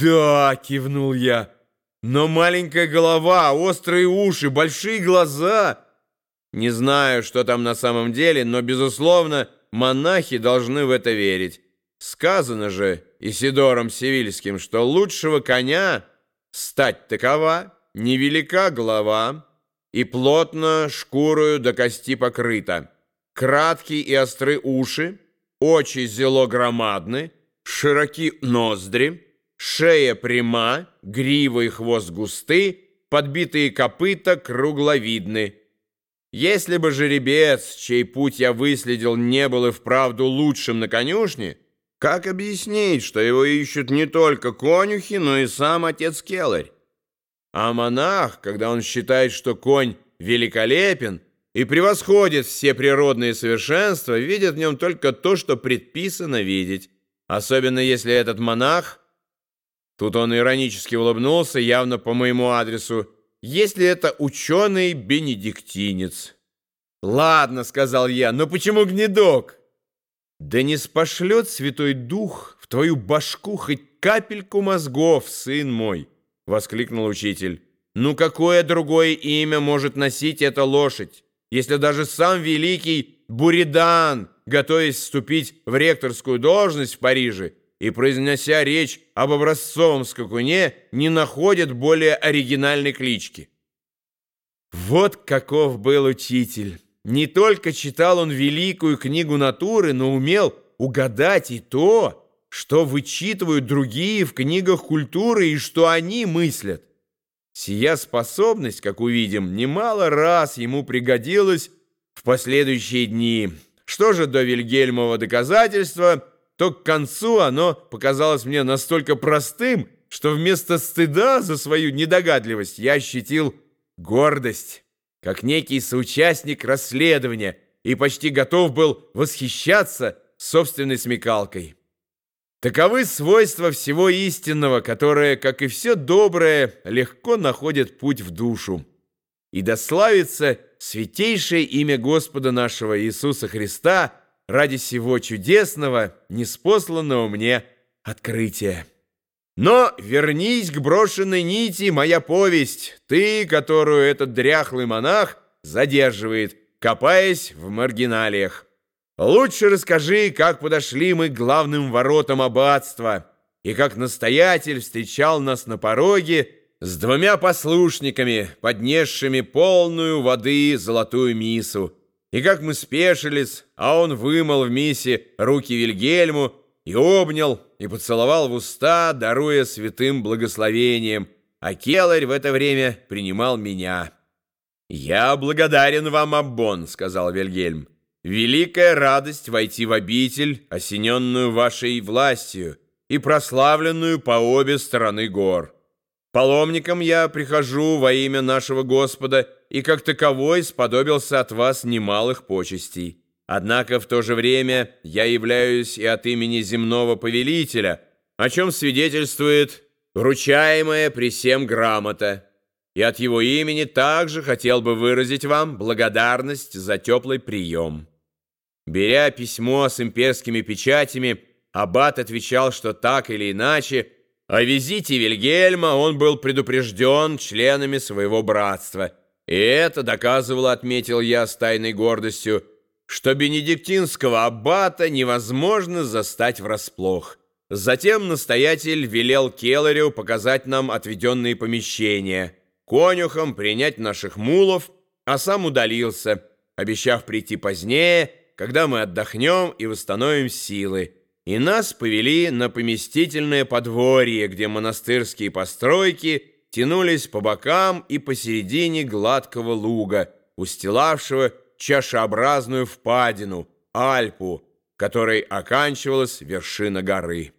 «Да!» — кивнул я. «Но маленькая голова, острые уши, большие глаза...» Не знаю, что там на самом деле, но, безусловно, монахи должны в это верить. Сказано же Исидором Севильским, что лучшего коня стать такова, невелика голова и плотно шкурою до кости покрыта, краткие и острые уши, очи зело громадны, широки ноздри, шея пряма, грива и хвост густы, подбитые копыта кругловидны. Если бы жеребец, чей путь я выследил, не был и вправду лучшим на конюшне, как объяснить, что его ищут не только конюхи, но и сам отец Келарь? А монах, когда он считает, что конь великолепен и превосходит все природные совершенства, видит в нем только то, что предписано видеть, особенно если этот монах... Тут он иронически улыбнулся, явно по моему адресу, если это ученый-бенедиктинец. «Ладно», — сказал я, — «но почему гнедок?» «Да не спошлет Святой Дух в твою башку хоть капельку мозгов, сын мой!» — воскликнул учитель. «Ну какое другое имя может носить эта лошадь, если даже сам великий Буридан, готовясь вступить в ректорскую должность в Париже и произнося речь об образцовом скакуне, не находит более оригинальной клички?» Вот каков был учитель! Не только читал он великую книгу натуры, но умел угадать и то, что вычитывают другие в книгах культуры и что они мыслят. Сия способность, как увидим, немало раз ему пригодилась в последующие дни. Что же до Вильгельмова доказательства, то к концу оно показалось мне настолько простым, что вместо стыда за свою недогадливость я ощутил гордость как некий соучастник расследования и почти готов был восхищаться собственной смекалкой. Таковы свойства всего истинного, которое, как и все доброе, легко находит путь в душу. И дославится святейшее имя Господа нашего Иисуса Христа ради всего чудесного, неспосланного мне открытия. Но вернись к брошенной нити, моя повесть, ты, которую этот дряхлый монах задерживает, копаясь в маргиналиях. Лучше расскажи, как подошли мы к главным воротам аббатства, и как настоятель встречал нас на пороге с двумя послушниками, поднесшими полную воды золотую мису, и как мы спешились, а он вымыл в мисе руки Вильгельму, и обнял, и поцеловал в уста, даруя святым благословением, а Келарь в это время принимал меня. «Я благодарен вам, Аббон», — сказал Вильгельм. «Великая радость войти в обитель, осененную вашей властью и прославленную по обе стороны гор. Паломником я прихожу во имя нашего Господа и как таковой сподобился от вас немалых почестей». Однако в то же время я являюсь и от имени земного повелителя, о чем свидетельствует вручаемая при всем грамота. И от его имени также хотел бы выразить вам благодарность за теплый прием. Беря письмо с имперскими печатями, Аббат отвечал, что так или иначе о визите Вильгельма он был предупрежден членами своего братства. И это доказывало, отметил я с тайной гордостью, что бенедиктинского аббата невозможно застать врасплох. Затем настоятель велел Келларю показать нам отведенные помещения, конюхам принять наших мулов, а сам удалился, обещав прийти позднее, когда мы отдохнем и восстановим силы. И нас повели на поместительное подворье, где монастырские постройки тянулись по бокам и посередине гладкого луга, устилавшего чашеобразную впадину, Альпу, которой оканчивалась вершина горы.